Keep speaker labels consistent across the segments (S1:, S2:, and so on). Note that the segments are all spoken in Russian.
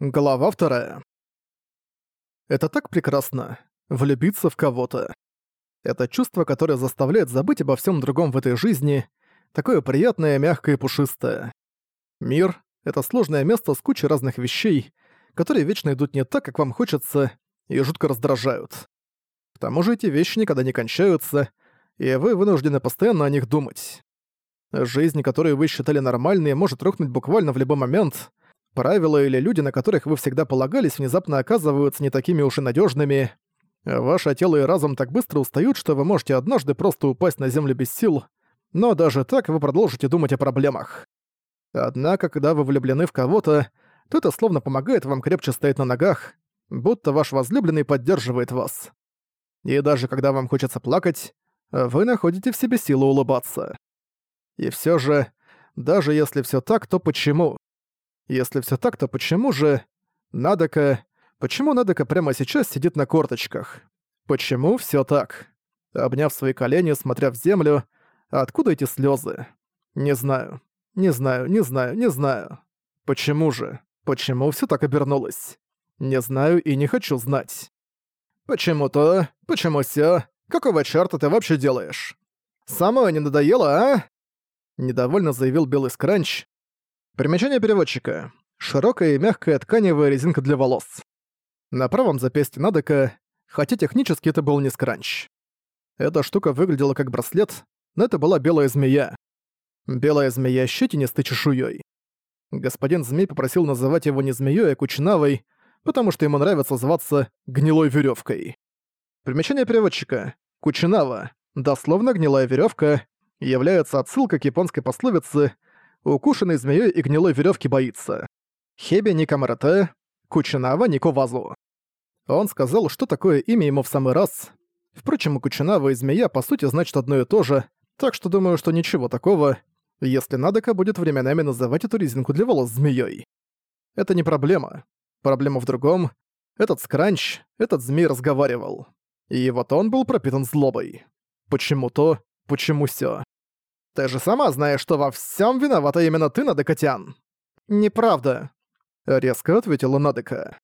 S1: Глава вторая. Это так прекрасно — влюбиться в кого-то. Это чувство, которое заставляет забыть обо всем другом в этой жизни, такое приятное, мягкое и пушистое. Мир — это сложное место с кучей разных вещей, которые вечно идут не так, как вам хочется, и жутко раздражают. К тому же эти вещи никогда не кончаются, и вы вынуждены постоянно о них думать. Жизнь, которую вы считали нормальной, может рухнуть буквально в любой момент — Правила или люди, на которых вы всегда полагались, внезапно оказываются не такими уж и надежными. Ваше тело и разум так быстро устают, что вы можете однажды просто упасть на землю без сил, но даже так вы продолжите думать о проблемах. Однако, когда вы влюблены в кого-то, то это словно помогает вам крепче стоять на ногах, будто ваш возлюбленный поддерживает вас. И даже когда вам хочется плакать, вы находите в себе силу улыбаться. И все же, даже если все так, то почему? Если все так, то почему же... Надока... Почему Надока прямо сейчас сидит на корточках? Почему все так? Обняв свои колени, смотря в землю, откуда эти слезы? Не знаю. Не знаю, не знаю, не знаю. Почему же? Почему все так обернулось? Не знаю и не хочу знать. Почему то? Почему сё? Какого чёрта ты вообще делаешь? Самое не надоело, а? Недовольно заявил Белый Скранч, Примечание переводчика. Широкая и мягкая тканевая резинка для волос. На правом запястье Надека, хотя технически это был не скранч. Эта штука выглядела как браслет, но это была белая змея. Белая змея щетинистой чешуей. Господин змей попросил называть его не змеей, а кучнавой, потому что ему нравится зваться гнилой веревкой. Примечание переводчика. Кучинава, дословно гнилая веревка, является отсылкой к японской пословице укушенной змеей и гнилой веревки боится. Хеби Никамарате, Кучинава Никовазу. Он сказал, что такое имя ему в самый раз. Впрочем, Кучинава и змея по сути значат одно и то же, так что думаю, что ничего такого, если Надека будет временами называть эту резинку для волос змеей. Это не проблема. Проблема в другом. Этот скранч, этот змей разговаривал. И его тон был пропитан злобой. Почему то, почему сё. Ты же сама знаешь, что во всем виновата именно ты, Надекатян. Неправда. Резко ответила Надека.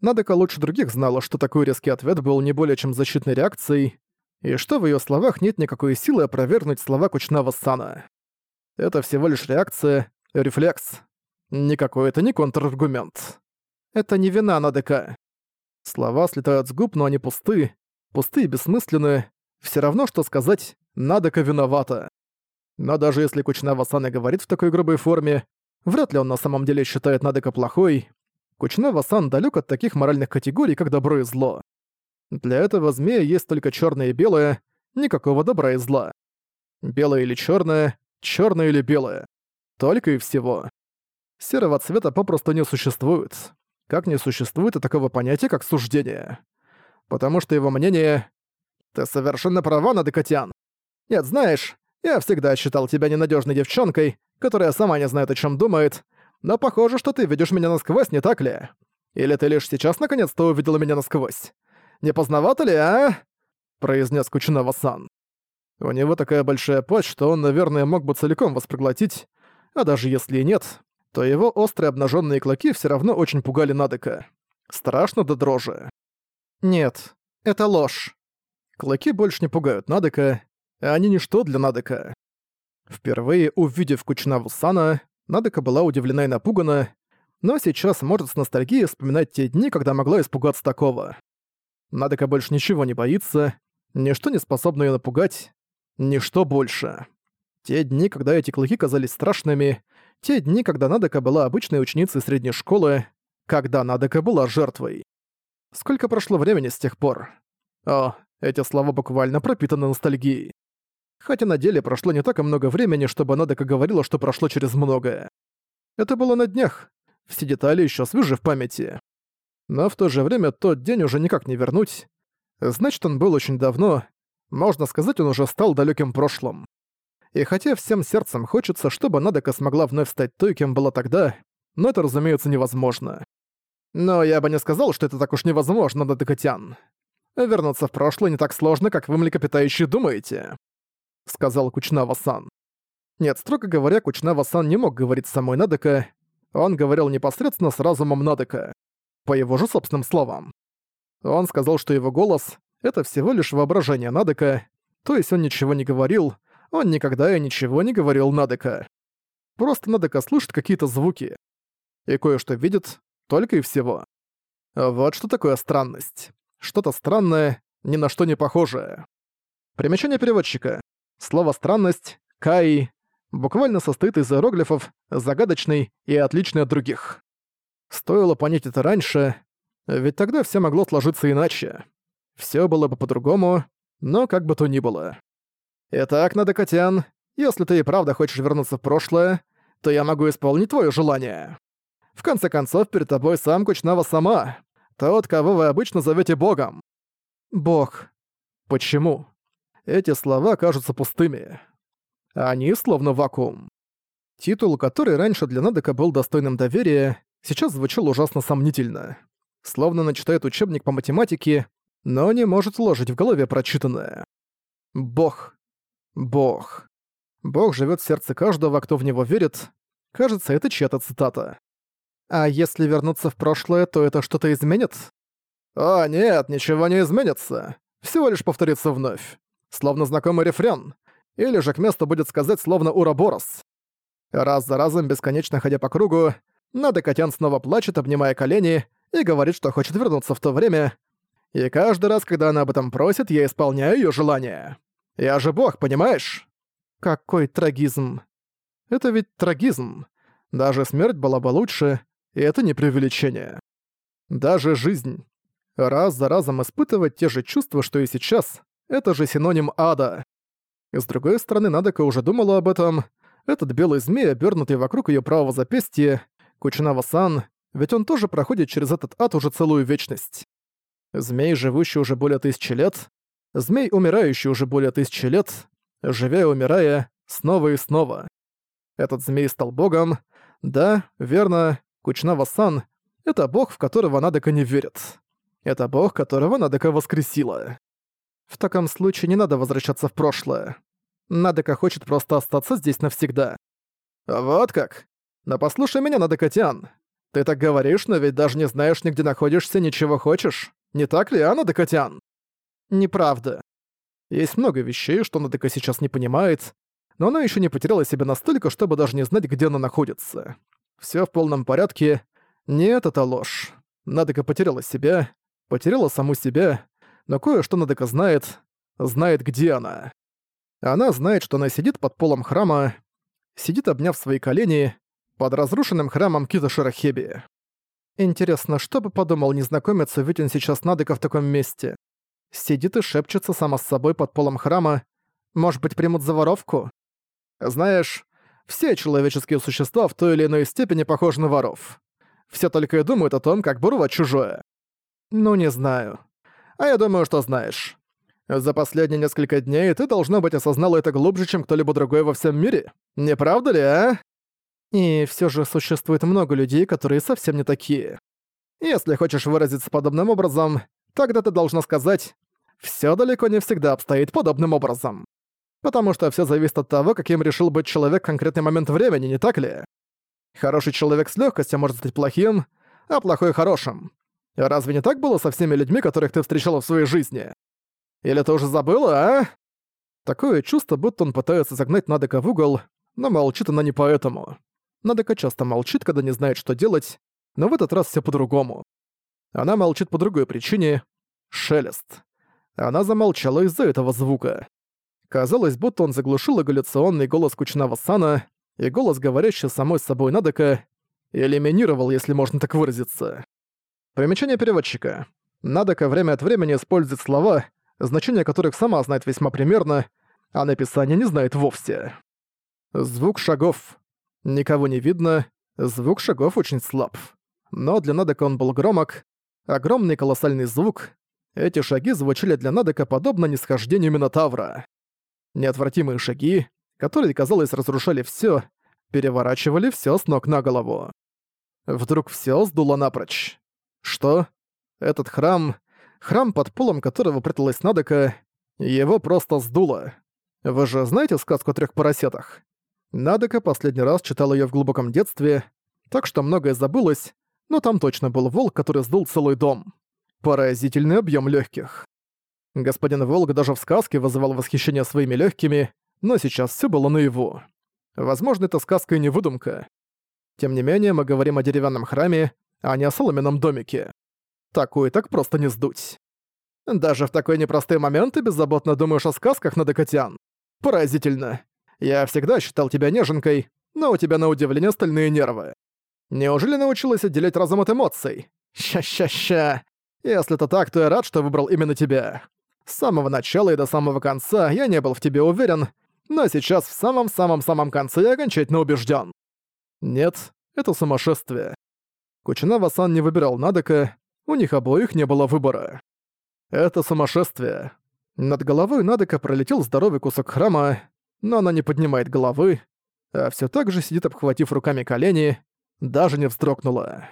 S1: Надека лучше других знала, что такой резкий ответ был не более чем защитной реакцией, и что в ее словах нет никакой силы опровергнуть слова Кучнава Сана. Это всего лишь реакция, рефлекс. Никакой это не контраргумент. Это не вина Надека. Слова слетают с губ, но они пусты, пустые и бессмысленные. Все равно, что сказать «Надека виновата». Но даже если Кучнава-сан говорит в такой грубой форме, вряд ли он на самом деле считает Надека плохой. Кучнава-сан далёк от таких моральных категорий, как добро и зло. Для этого змея есть только чёрное и белое, никакого добра и зла. Белое или чёрное, чёрное или белое. Только и всего. Серого цвета попросту не существует. Как не существует и такого понятия, как суждение. Потому что его мнение... Ты совершенно права, Надекотян. Нет, знаешь, я всегда считал тебя ненадежной девчонкой, которая сама не знает, о чем думает, но похоже, что ты видишь меня насквозь, не так ли? Или ты лишь сейчас наконец-то увидела меня насквозь? Не поздновато ли, а?» произнес Кучинова-сан. У него такая большая пасть, что он, наверное, мог бы целиком воспроглотить, а даже если и нет, то его острые обнаженные клыки все равно очень пугали Надека. Страшно до дрожи. Нет, это ложь. Клыки больше не пугают Надека, они ничто для Надека. Впервые увидев Кучнаву Сана, Надека была удивлена и напугана, но сейчас может с ностальгией вспоминать те дни, когда могла испугаться такого. Надека больше ничего не боится, ничто не способно ее напугать, ничто больше. Те дни, когда эти клыки казались страшными, те дни, когда Надека была обычной ученицей средней школы, когда Надека была жертвой. Сколько прошло времени с тех пор? О, эти слова буквально пропитаны ностальгией хотя на деле прошло не так и много времени, чтобы Надека говорила, что прошло через многое. Это было на днях, все детали еще свежи в памяти. Но в то же время тот день уже никак не вернуть. Значит, он был очень давно, можно сказать, он уже стал далеким прошлым. И хотя всем сердцем хочется, чтобы Надека смогла вновь стать той, кем была тогда, но это, разумеется, невозможно. Но я бы не сказал, что это так уж невозможно, Надекатян. Вернуться в прошлое не так сложно, как вы, млекопитающие, думаете сказал Кучнава-сан. Нет, строго говоря, Кучнава-сан не мог говорить с самой Надека. он говорил непосредственно с разумом Надека, по его же собственным словам. Он сказал, что его голос — это всего лишь воображение Надека, то есть он ничего не говорил, он никогда и ничего не говорил Надека. Просто Надека слышит какие-то звуки. И кое-что видит, только и всего. Вот что такое странность. Что-то странное, ни на что не похожее. Примечание переводчика. Слово «странность» — «каи» буквально состоит из иероглифов «загадочный» и «отличный от других». Стоило понять это раньше, ведь тогда все могло сложиться иначе. Все было бы по-другому, но как бы то ни было. «Итак, Надокотян, если ты и правда хочешь вернуться в прошлое, то я могу исполнить твое желание. В конце концов, перед тобой сам Кучнава сама, тот, кого вы обычно зовете Богом». «Бог. Почему?» Эти слова кажутся пустыми. Они словно вакуум. Титул, который раньше для Надека был достойным доверия, сейчас звучал ужасно сомнительно. Словно она читает учебник по математике, но не может вложить в голове прочитанное. Бог. Бог. Бог живет в сердце каждого, кто в него верит. Кажется, это чья-то цитата. А если вернуться в прошлое, то это что-то изменит? О, нет, ничего не изменится. Всего лишь повторится вновь. Словно знакомый рефрен. Или же к месту будет сказать словно «Ураборос». Раз за разом, бесконечно ходя по кругу, Надо Котян снова плачет, обнимая колени, и говорит, что хочет вернуться в то время. И каждый раз, когда она об этом просит, я исполняю ее желание. Я же бог, понимаешь? Какой трагизм. Это ведь трагизм. Даже смерть была бы лучше, и это не преувеличение. Даже жизнь. Раз за разом испытывать те же чувства, что и сейчас, это же синоним ада. С другой стороны, Надека уже думала об этом. Этот белый змей, обернутый вокруг ее правого запястья, Кучинава-сан, ведь он тоже проходит через этот ад уже целую вечность. Змей, живущий уже более тысячи лет, змей, умирающий уже более тысячи лет, живя и умирая, снова и снова. Этот змей стал богом. Да, верно, Кучнава-сан — это бог, в которого Надека не верит. Это бог, которого Надека воскресила. В таком случае не надо возвращаться в прошлое. Надека хочет просто остаться здесь навсегда. Вот как? Но послушай меня, Надекатян. Ты так говоришь, но ведь даже не знаешь, нигде находишься, ничего хочешь. Не так ли, а, Надекатян? Неправда. Есть много вещей, что Надека сейчас не понимает, но она еще не потеряла себя настолько, чтобы даже не знать, где она находится. Все в полном порядке. Нет, это ложь. Надека потеряла себя, потеряла саму себя, но кое-что Надека знает, знает, где она. Она знает, что она сидит под полом храма, сидит, обняв свои колени, под разрушенным храмом Кита Шарахеби. Интересно, что бы подумал незнакомец, он сейчас Надека в таком месте? Сидит и шепчется сама с собой под полом храма. Может быть, примут за воровку? Знаешь, все человеческие существа в той или иной степени похожи на воров. Все только и думают о том, как воровать чужое. Ну, не знаю. А я думаю, что знаешь. За последние несколько дней ты, должно быть, осознала это глубже, чем кто-либо другой во всем мире. Не правда ли, а? И все же существует много людей, которые совсем не такие. Если хочешь выразиться подобным образом, тогда ты должна сказать «всё далеко не всегда обстоит подобным образом». Потому что всё зависит от того, каким решил быть человек в конкретный момент времени, не так ли? Хороший человек с лёгкостью может стать плохим, а плохой — хорошим. Разве не так было со всеми людьми, которых ты встречала в своей жизни? Или ты уже забыла, а? Такое чувство, будто он пытается загнать Надека в угол, но молчит она не поэтому. Надека часто молчит, когда не знает, что делать, но в этот раз все по-другому. Она молчит по другой причине — шелест. Она замолчала из-за этого звука. Казалось, будто он заглушил эгалляционный голос Кучнава Сана и голос, говорящий самой собой Надека, элиминировал, если можно так выразиться. Примечание переводчика. Надека время от времени использует слова, значение которых сама знает весьма примерно, а написание не знает вовсе. Звук шагов. Никого не видно, звук шагов очень слаб. Но для Надека он был громок. Огромный колоссальный звук. Эти шаги звучали для Надека подобно нисхождению Минотавра. Неотвратимые шаги, которые, казалось, разрушали всё, переворачивали всё с ног на голову. Вдруг всё сдуло напрочь. Что? Этот храм, храм под полом которого пряталась Надека, его просто сдуло. Вы же знаете сказку о трёх поросятах? Надека последний раз читал её в глубоком детстве. так что многое забылось, но там точно был волк, который сдул целый дом. Поразительный объем легких. Господин Волк даже в сказке вызывал восхищение своими легкими, но сейчас все было наяву. Возможно, это сказка и не выдумка. Тем не менее, мы говорим о деревянном храме, а не о соломенном домике. Такое так просто не сдуть. Даже в такой непростой момент ты беззаботно думаешь о сказках, Надокотян. Поразительно. Я всегда считал тебя неженкой, но у тебя на удивление стальные нервы. Неужели научилась отделять разум от эмоций? Ща-ща-ща. Если это так, то я рад, что выбрал именно тебя. С самого начала и до самого конца я не был в тебе уверен, но сейчас в самом-самом-самом конце я окончательно убежден. Нет, это сумасшествие. Кучинава-сан не выбирал Надека, у них обоих не было выбора. Это сумасшествие. Над головой Надека пролетел здоровый кусок храма, но она не поднимает головы, а все так же сидит, обхватив руками колени, даже не вздрогнула.